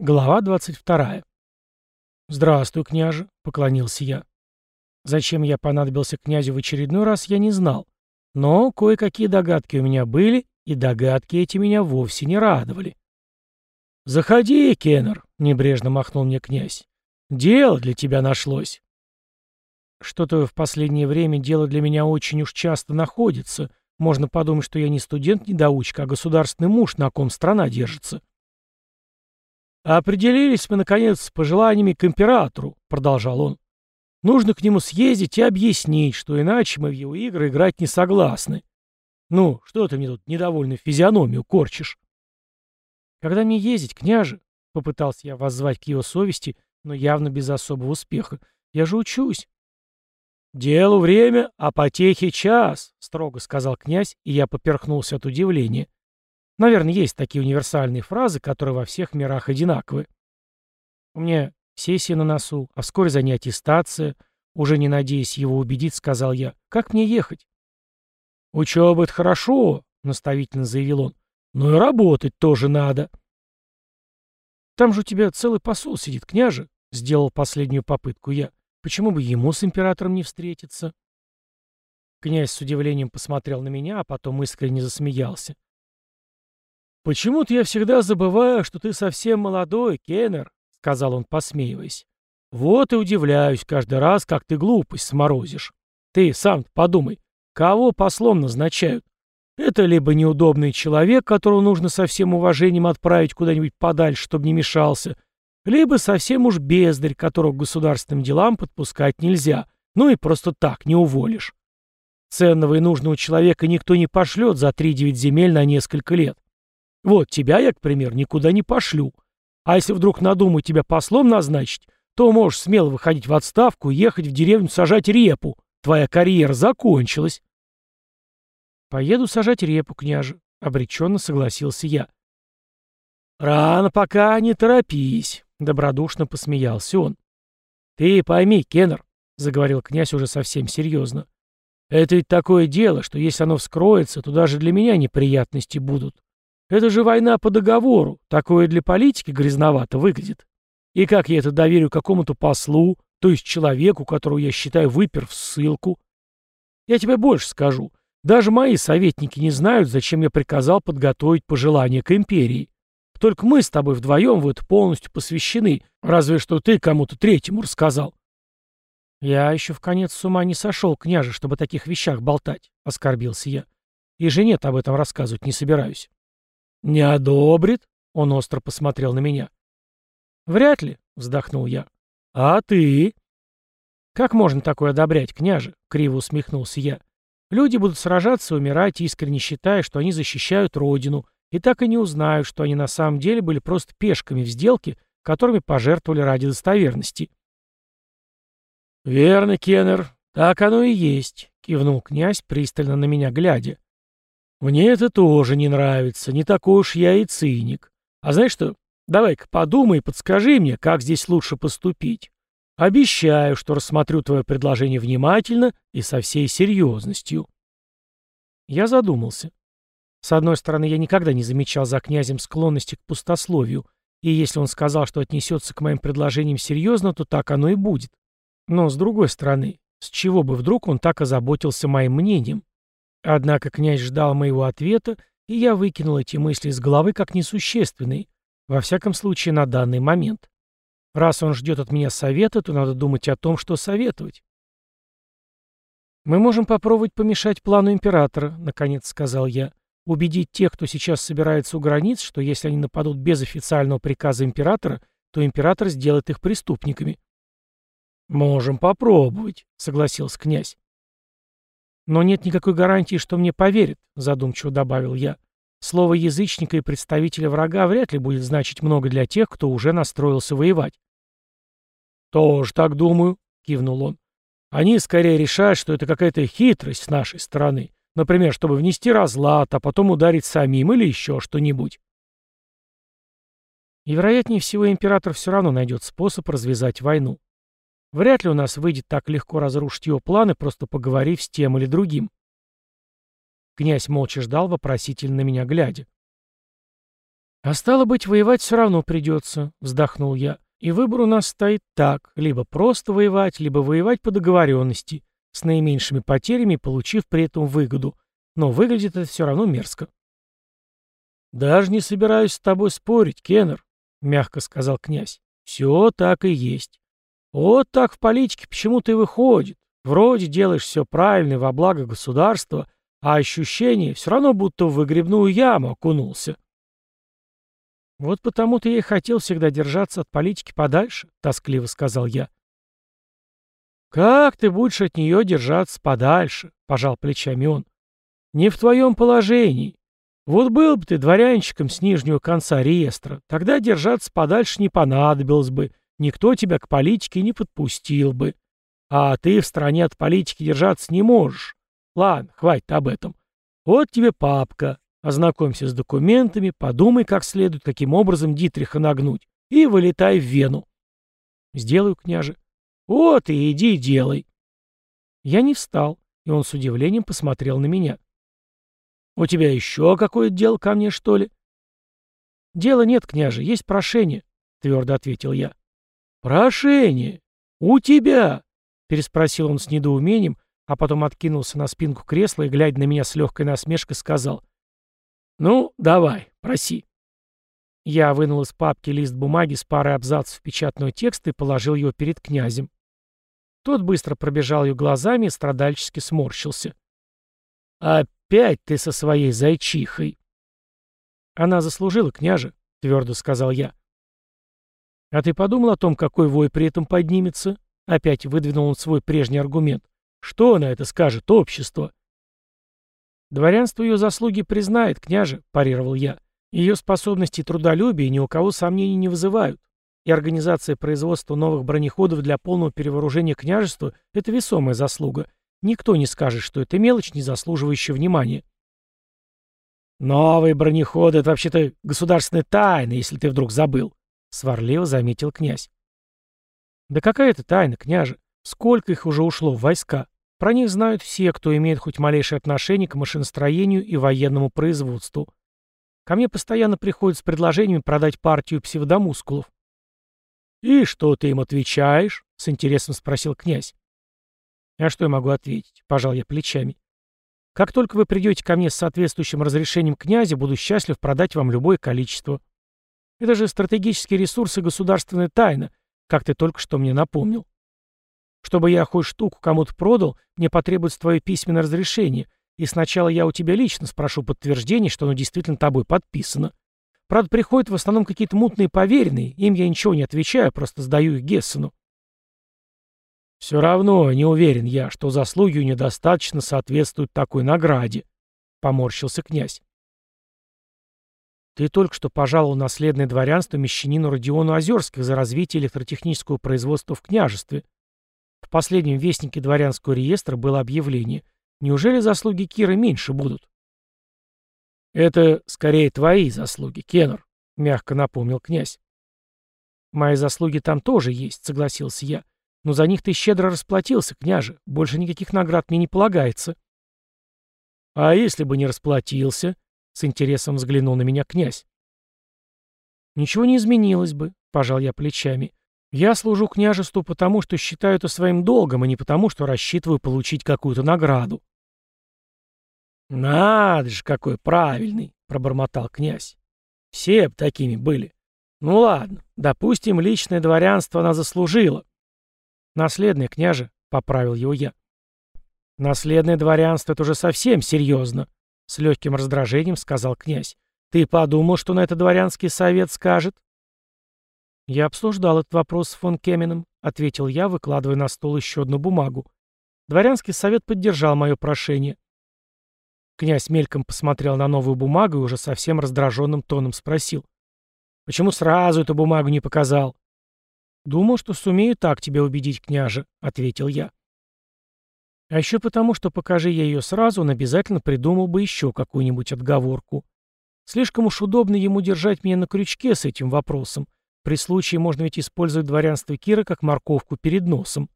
Глава 22. «Здравствуй, княже», — поклонился я. Зачем я понадобился князю в очередной раз, я не знал. Но кое-какие догадки у меня были, и догадки эти меня вовсе не радовали. «Заходи, Кеннер», — небрежно махнул мне князь. «Дело для тебя нашлось». Что-то в последнее время дело для меня очень уж часто находится. Можно подумать, что я не студент-недоучка, а государственный муж, на ком страна держится. «Определились мы, наконец, с пожеланиями к императору», — продолжал он. «Нужно к нему съездить и объяснить, что иначе мы в его игры играть не согласны. Ну, что ты мне тут недовольную физиономию корчишь?» «Когда мне ездить, княже?» — попытался я воззвать к его совести, но явно без особого успеха. «Я же учусь». «Делу время, а потехе час», — строго сказал князь, и я поперхнулся от удивления. Наверное, есть такие универсальные фразы, которые во всех мирах одинаковы. У меня сессия на носу, а вскоре за ней аттестация. Уже не надеясь его убедить, сказал я. Как мне ехать? Учеба — это хорошо, наставительно заявил он. Но и работать тоже надо. Там же у тебя целый посол сидит, княже, сделал последнюю попытку я. Почему бы ему с императором не встретиться? Князь с удивлением посмотрел на меня, а потом искренне засмеялся. «Почему-то я всегда забываю, что ты совсем молодой, Кеннер», — сказал он, посмеиваясь. «Вот и удивляюсь каждый раз, как ты глупость сморозишь. Ты сам подумай, кого послом назначают? Это либо неудобный человек, которого нужно со всем уважением отправить куда-нибудь подальше, чтобы не мешался, либо совсем уж бездарь, которого к государственным делам подпускать нельзя, ну и просто так не уволишь. Ценного и нужного человека никто не пошлет за три-девять земель на несколько лет. Вот тебя я, к примеру, никуда не пошлю. А если вдруг надумаю тебя послом назначить, то можешь смело выходить в отставку и ехать в деревню сажать репу. Твоя карьера закончилась. Поеду сажать репу, княже, — обреченно согласился я. Рано пока, не торопись, — добродушно посмеялся он. Ты пойми, Кеннер, — заговорил князь уже совсем серьезно, — это ведь такое дело, что если оно вскроется, то даже для меня неприятности будут. Это же война по договору. Такое для политики грязновато выглядит. И как я это доверю какому-то послу, то есть человеку, которого я считаю выпер в ссылку? Я тебе больше скажу. Даже мои советники не знают, зачем я приказал подготовить пожелания к империи. Только мы с тобой вдвоем в это полностью посвящены, разве что ты кому-то третьему рассказал. Я еще в конец с ума не сошел, княже, чтобы о таких вещах болтать, — оскорбился я. И жене об этом рассказывать не собираюсь. «Не одобрит?» — он остро посмотрел на меня. «Вряд ли», — вздохнул я. «А ты?» «Как можно такое одобрять, княже?» — криво усмехнулся я. «Люди будут сражаться и умирать, искренне считая, что они защищают родину, и так и не узнают, что они на самом деле были просто пешками в сделке, которыми пожертвовали ради достоверности». «Верно, Кеннер, так оно и есть», — кивнул князь, пристально на меня глядя. Мне это тоже не нравится, не такой уж я и циник. А знаешь что, давай-ка подумай и подскажи мне, как здесь лучше поступить. Обещаю, что рассмотрю твое предложение внимательно и со всей серьезностью. Я задумался. С одной стороны, я никогда не замечал за князем склонности к пустословию, и если он сказал, что отнесется к моим предложениям серьезно, то так оно и будет. Но с другой стороны, с чего бы вдруг он так озаботился моим мнением? Однако князь ждал моего ответа, и я выкинул эти мысли из головы как несущественные, во всяком случае на данный момент. Раз он ждет от меня совета, то надо думать о том, что советовать. «Мы можем попробовать помешать плану императора», — наконец сказал я. «Убедить тех, кто сейчас собирается у границ, что если они нападут без официального приказа императора, то император сделает их преступниками». «Можем попробовать», — согласился князь. «Но нет никакой гарантии, что мне поверят», — задумчиво добавил я. «Слово язычника и представителя врага вряд ли будет значить много для тех, кто уже настроился воевать». «Тоже так думаю», — кивнул он. «Они скорее решают, что это какая-то хитрость с нашей стороны. Например, чтобы внести разлад, а потом ударить самим или еще что-нибудь». И, вероятнее всего, император все равно найдет способ развязать войну. Вряд ли у нас выйдет так легко разрушить его планы, просто поговорив с тем или другим. Князь молча ждал, вопросительно на меня глядя. «А стало быть, воевать все равно придется», — вздохнул я. «И выбор у нас стоит так, либо просто воевать, либо воевать по договоренности, с наименьшими потерями, получив при этом выгоду. Но выглядит это все равно мерзко». «Даже не собираюсь с тобой спорить, Кеннер», — мягко сказал князь. «Все так и есть. Вот так в политике почему-то и выходит. Вроде делаешь все правильно во благо государства, а ощущение все равно будто в выгребную яму окунулся». «Вот потому-то я и хотел всегда держаться от политики подальше», — тоскливо сказал я. «Как ты будешь от нее держаться подальше?» — пожал плечами он. «Не в твоем положении. Вот был бы ты дворянчиком с нижнего конца реестра, тогда держаться подальше не понадобилось бы, никто тебя к политике не подпустил бы. А ты в стране от политики держаться не можешь. Ладно, хватит об этом. Вот тебе папка. Ознакомься с документами, подумай как следует, каким образом Дитриха нагнуть, и вылетай в Вену. Сделаю, княже. Вот и иди делай. Я не встал, и он с удивлением посмотрел на меня. «У тебя еще какое-то дело ко мне, что ли?» «Дела нет, княже, есть прошение», — твердо ответил я. «Прошение? У тебя?» — переспросил он с недоумением, а потом откинулся на спинку кресла и, глядя на меня с легкой насмешкой, сказал. «Ну, давай, проси». Я вынул из папки лист бумаги с парой абзацев печатного текста и положил его перед князем. Тот быстро пробежал ее глазами и страдальчески сморщился. «Опять ты со своей зайчихой!» «Она заслужила, княже», — твердо сказал я. «А ты подумал о том, какой вой при этом поднимется?» Опять выдвинул он свой прежний аргумент. «Что на это скажет общество?» «Дворянство ее заслуги признает, княже», — парировал я. «Ее способности и трудолюбие ни у кого сомнений не вызывают. И организация производства новых бронеходов для полного перевооружения княжества — это весомая заслуга, Никто не скажет, что это мелочь, не заслуживающая внимания. «Новые бронеходы — это вообще-то государственная тайна, если ты вдруг забыл», — сварливо заметил князь. «Да какая это тайна, княже? Сколько их уже ушло в войска? Про них знают все, кто имеет хоть малейшее отношение к машиностроению и военному производству. Ко мне постоянно приходят с предложениями продать партию псевдомускулов». «И что ты им отвечаешь?» — с интересом спросил князь. А что я могу ответить? Пожал я плечами. Как только вы придете ко мне с соответствующим разрешением князя, буду счастлив продать вам любое количество. Это же стратегические ресурсы государственная тайна, как ты только что мне напомнил. Чтобы я хоть штуку кому-то продал, мне потребуется твое письменное разрешение, и сначала я у тебя лично спрошу подтверждение, что оно действительно тобой подписано. Правда, приходят в основном какие-то мутные поверенные, им я ничего не отвечаю, просто сдаю их Гессену. «Все равно не уверен я, что заслуги недостаточно соответствуют такой награде», — поморщился князь. «Ты только что пожаловал наследное дворянство мещанину Родиону Озерских за развитие электротехнического производства в княжестве. В последнем вестнике дворянского реестра было объявление. Неужели заслуги Кира меньше будут?» «Это скорее твои заслуги, Кеннер», — мягко напомнил князь. «Мои заслуги там тоже есть», — согласился я. Но за них ты щедро расплатился, княже. Больше никаких наград мне не полагается. А если бы не расплатился? С интересом взглянул на меня князь. Ничего не изменилось бы, пожал я плечами. Я служу княжеству потому, что считаю это своим долгом, а не потому, что рассчитываю получить какую-то награду. «Надо же, какой правильный!» — пробормотал князь. «Все б такими были. Ну ладно, допустим, личное дворянство она заслужила. «Наследное, княже», — поправил его я. «Наследное дворянство — это уже совсем серьезно», — с легким раздражением сказал князь. «Ты подумал, что на это дворянский совет скажет?» «Я обсуждал этот вопрос с фон Кеменом», — ответил я, выкладывая на стол еще одну бумагу. Дворянский совет поддержал мое прошение. Князь мельком посмотрел на новую бумагу и уже совсем раздраженным тоном спросил. «Почему сразу эту бумагу не показал?» «Думал, что сумею так тебя убедить, княже», — ответил я. А еще потому, что покажи я ее сразу, он обязательно придумал бы еще какую-нибудь отговорку. Слишком уж удобно ему держать меня на крючке с этим вопросом. При случае можно ведь использовать дворянство Кира как морковку перед носом.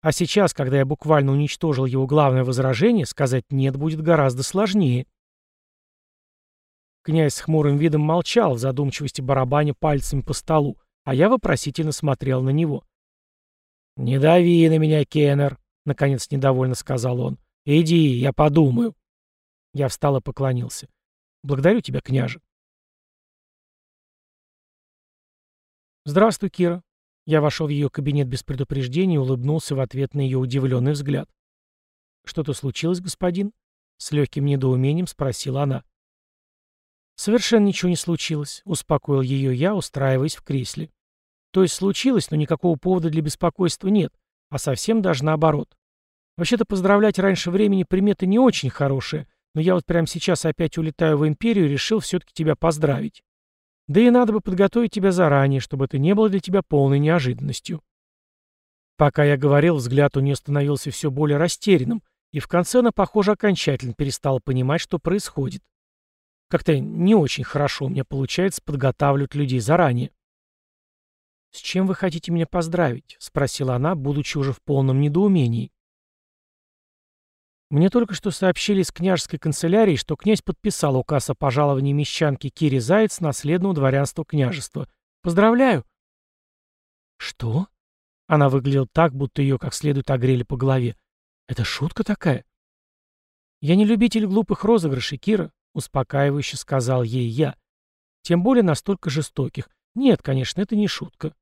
А сейчас, когда я буквально уничтожил его главное возражение, сказать «нет» будет гораздо сложнее. Князь с хмурым видом молчал, в задумчивости барабаня пальцами по столу, а я вопросительно смотрел на него. «Не дави на меня, Кеннер», — наконец недовольно сказал он. «Иди, я подумаю». Я встал и поклонился. «Благодарю тебя, княже». «Здравствуй, Кира». Я вошел в ее кабинет без предупреждения и улыбнулся в ответ на ее удивленный взгляд. «Что-то случилось, господин?» С легким недоумением спросила она. «Совершенно ничего не случилось», — успокоил ее я, устраиваясь в кресле. «То есть случилось, но никакого повода для беспокойства нет, а совсем даже наоборот. Вообще-то поздравлять раньше времени примета не очень хорошая, но я вот прямо сейчас опять улетаю в Империю и решил все-таки тебя поздравить. Да и надо бы подготовить тебя заранее, чтобы это не было для тебя полной неожиданностью. Пока я говорил, взгляд у нее становился все более растерянным, и в конце она, похоже, окончательно перестала понимать, что происходит. Как-то не очень хорошо у меня получается подготавливать людей заранее. «С чем вы хотите меня поздравить?» — спросила она, будучи уже в полном недоумении. Мне только что сообщили из княжеской канцелярии, что князь подписал указ о пожаловании мещанки Кири Заяц наследного дворянства княжества. Поздравляю!» «Что?» Она выглядела так, будто ее как следует огрели по голове. «Это шутка такая?» «Я не любитель глупых розыгрышей, Кира», — успокаивающе сказал ей я. «Тем более настолько жестоких. Нет, конечно, это не шутка».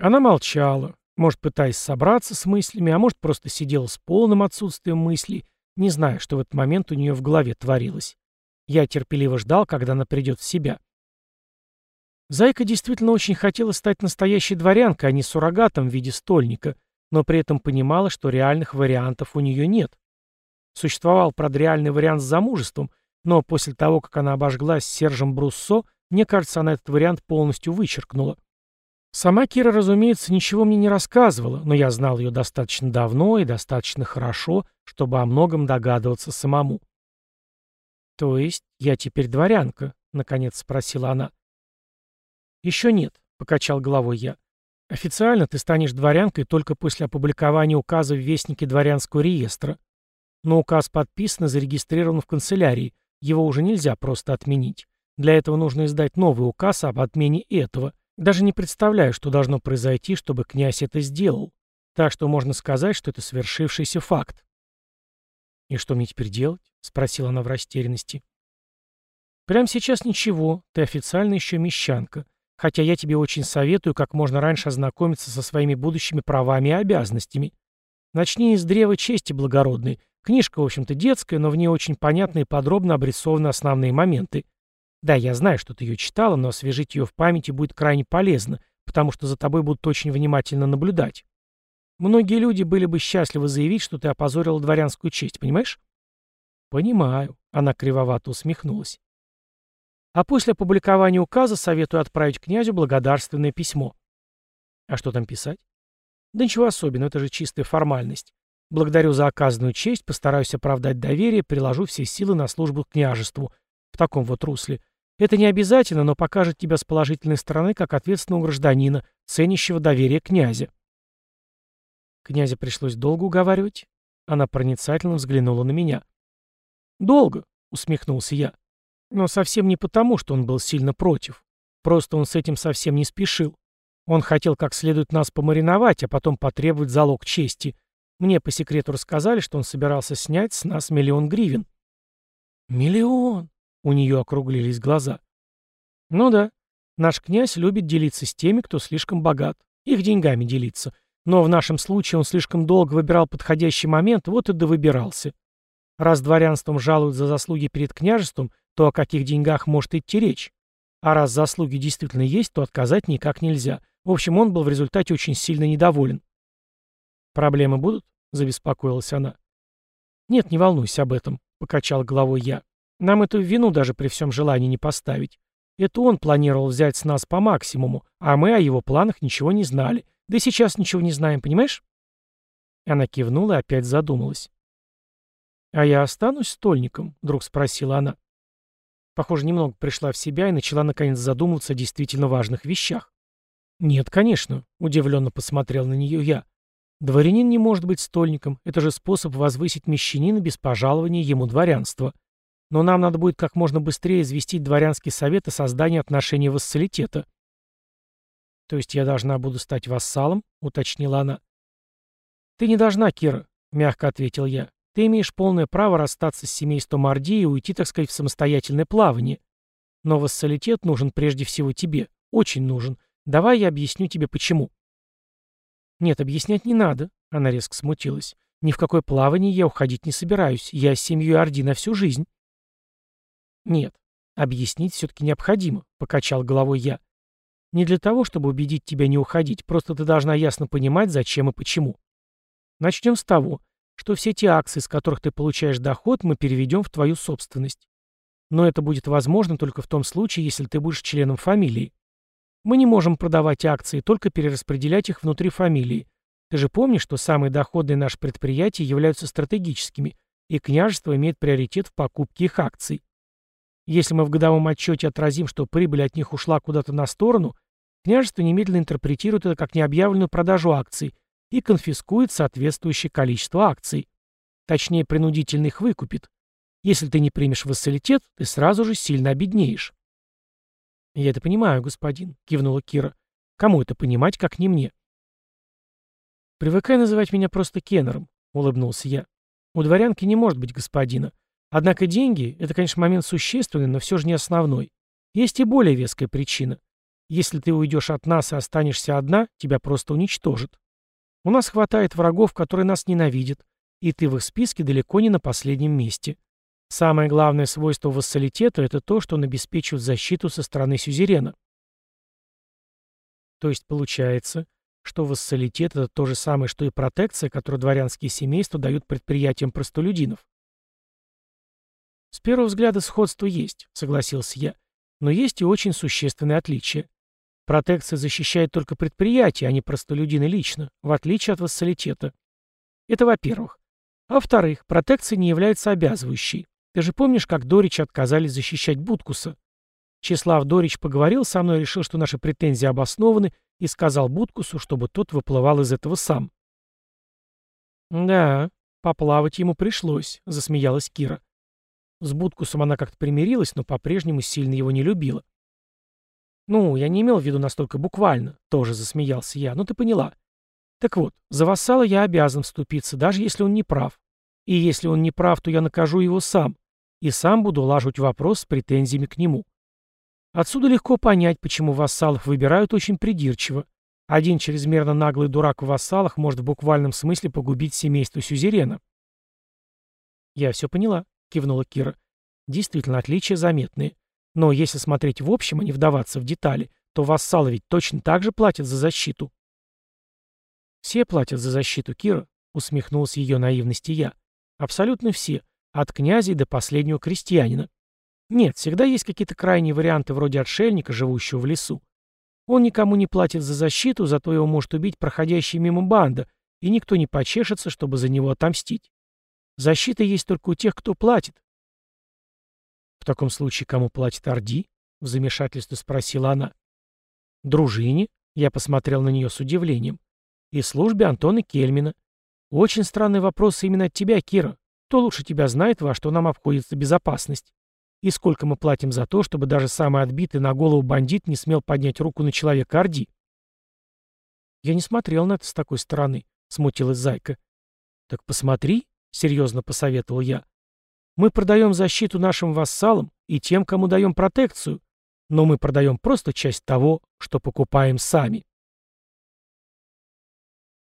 Она молчала, может, пытаясь собраться с мыслями, а может, просто сидела с полным отсутствием мыслей, не зная, что в этот момент у нее в голове творилось. Я терпеливо ждал, когда она придет в себя. Зайка действительно очень хотела стать настоящей дворянкой, а не суррогатом в виде стольника, но при этом понимала, что реальных вариантов у нее нет. Существовал, правда, реальный вариант с замужеством, но после того, как она обожглась с Сержем Бруссо, мне кажется, она этот вариант полностью вычеркнула. Сама Кира, разумеется, ничего мне не рассказывала, но я знал ее достаточно давно и достаточно хорошо, чтобы о многом догадываться самому. «То есть я теперь дворянка?» — наконец спросила она. «Еще нет», — покачал головой я. «Официально ты станешь дворянкой только после опубликования указа в Вестнике дворянского реестра. Но указ подписан и зарегистрирован в канцелярии, его уже нельзя просто отменить. Для этого нужно издать новый указ об отмене этого, даже не представляю, что должно произойти, чтобы князь это сделал. Так что можно сказать, что это свершившийся факт. «И что мне теперь делать?» — спросила она в растерянности. «Прямо сейчас ничего, ты официально еще мещанка. Хотя я тебе очень советую как можно раньше ознакомиться со своими будущими правами и обязанностями. Начни из древа чести благородной. Книжка, в общем-то, детская, но в ней очень понятно и подробно обрисованы основные моменты. Да, я знаю, что ты ее читала, но освежить ее в памяти будет крайне полезно, потому что за тобой будут очень внимательно наблюдать. Многие люди были бы счастливы заявить, что ты опозорила дворянскую честь, понимаешь? Понимаю, она кривовато усмехнулась. А после опубликования указа советую отправить князю благодарственное письмо. А что там писать? Да ничего особенного, это же чистая формальность. Благодарю за оказанную честь, постараюсь оправдать доверие, приложу все силы на службу княжеству. В таком вот русле. Это не обязательно, но покажет тебя с положительной стороны как ответственного гражданина, ценящего доверие князя. Князя пришлось долго уговаривать. Она проницательно взглянула на меня. «Долго», — усмехнулся я. «Но совсем не потому, что он был сильно против. Просто он с этим совсем не спешил. Он хотел как следует нас помариновать, а потом потребовать залог чести. Мне по секрету рассказали, что он собирался снять с нас миллион гривен». «Миллион!» У нее округлились глаза. Ну да, наш князь любит делиться с теми, кто слишком богат. Их деньгами делиться. Но в нашем случае он слишком долго выбирал подходящий момент, вот и довыбирался. Раз дворянством жалуют за заслуги перед княжеством, то о каких деньгах может идти речь? А раз заслуги действительно есть, то отказать никак нельзя. В общем, он был в результате очень сильно недоволен. «Проблемы будут?» — забеспокоилась она. «Нет, не волнуйся об этом», — покачал головой я. Нам эту вину даже при всем желании не поставить. Это он планировал взять с нас по максимуму, а мы о его планах ничего не знали. Да и сейчас ничего не знаем, понимаешь? Она кивнула и опять задумалась. «А я останусь стольником?» — вдруг спросила она. Похоже, немного пришла в себя и начала наконец задумываться о действительно важных вещах. «Нет, конечно», — удивленно посмотрел на нее я. «Дворянин не может быть стольником. Это же способ возвысить мещанина без пожалования ему дворянства. Но нам надо будет как можно быстрее известить дворянский совет о создании отношений вассалитета. То есть я должна буду стать вассалом? Уточнила она. Ты не должна, Кира, мягко ответил я. Ты имеешь полное право расстаться с семейством Орди и уйти, так сказать, в самостоятельное плавание. Но вассалитет нужен прежде всего тебе. Очень нужен. Давай я объясню тебе, почему. Нет, объяснять не надо. Она резко смутилась. Ни в какое плавание я уходить не собираюсь. Я с семьей Орди на всю жизнь. Нет, объяснить все-таки необходимо, покачал головой я. Не для того, чтобы убедить тебя не уходить, просто ты должна ясно понимать, зачем и почему. Начнем с того, что все те акции, с которых ты получаешь доход, мы переведем в твою собственность. Но это будет возможно только в том случае, если ты будешь членом фамилии. Мы не можем продавать акции, только перераспределять их внутри фамилии. Ты же помнишь, что самые доходные наши предприятия являются стратегическими, и княжество имеет приоритет в покупке их акций. Если мы в годовом отчете отразим, что прибыль от них ушла куда-то на сторону, княжество немедленно интерпретирует это как необъявленную продажу акций и конфискует соответствующее количество акций. Точнее, принудительно их выкупит. Если ты не примешь вассалитет, ты сразу же сильно обеднеешь. «Я это понимаю, господин», — кивнула Кира. «Кому это понимать, как не мне?» «Привыкай называть меня просто Кеннером», — улыбнулся я. «У дворянки не может быть господина. Однако деньги — это, конечно, момент существенный, но все же не основной. Есть и более веская причина. Если ты уйдешь от нас и останешься одна, тебя просто уничтожат. У нас хватает врагов, которые нас ненавидят, и ты в их списке далеко не на последнем месте. Самое главное свойство вассалитета — это то, что он обеспечивает защиту со стороны сюзерена. То есть получается, что вассалитет — это то же самое, что и протекция, которую дворянские семейства дают предприятиям простолюдинов. «С первого взгляда сходство есть», — согласился я. «Но есть и очень существенные отличия. Протекция защищает только предприятия, а не простолюдины лично, в отличие от вассалитета. Это во-первых. А во-вторых, протекция не является обязывающей. Ты же помнишь, как Дорич отказались защищать Буткуса? Числав Дорич поговорил со мной, решил, что наши претензии обоснованы, и сказал Буткусу, чтобы тот выплывал из этого сам. «Да, поплавать ему пришлось», — засмеялась Кира. С Будкусом она как-то примирилась, но по-прежнему сильно его не любила. «Ну, я не имел в виду настолько буквально», — тоже засмеялся я, но ты поняла. Так вот, за вассала я обязан вступиться, даже если он не прав. И если он не прав, то я накажу его сам, и сам буду улаживать вопрос с претензиями к нему. Отсюда легко понять, почему вассалов выбирают очень придирчиво. Один чрезмерно наглый дурак в вассалах может в буквальном смысле погубить семейство сюзерена. Я все поняла. — кивнула Кира. «Действительно, отличия заметные. Но если смотреть в общем, а не вдаваться в детали, то вассалы ведь точно так же платят за защиту». «Все платят за защиту, Кира», — усмехнулся ее наивности я. «Абсолютно все, от князей до последнего крестьянина. Нет, всегда есть какие-то крайние варианты вроде отшельника, живущего в лесу. Он никому не платит за защиту, зато его может убить проходящая мимо банда, и никто не почешется, чтобы за него отомстить. Защита есть только у тех, кто платит. В таком случае, кому платит Орди? В замешательстве спросила она. Дружине? Я посмотрел на нее с удивлением. И службе Антона Кельмина. Очень странный вопрос именно от тебя, Кира. Кто лучше тебя знает, во что нам обходится безопасность? И сколько мы платим за то, чтобы даже самый отбитый на голову бандит не смел поднять руку на человека Орди? Я не смотрел на это с такой стороны, смутилась Зайка. Так посмотри, — серьезно посоветовал я. «Мы продаем защиту нашим вассалам и тем, кому даем протекцию, но мы продаем просто часть того, что покупаем сами».